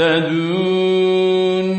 تهتدون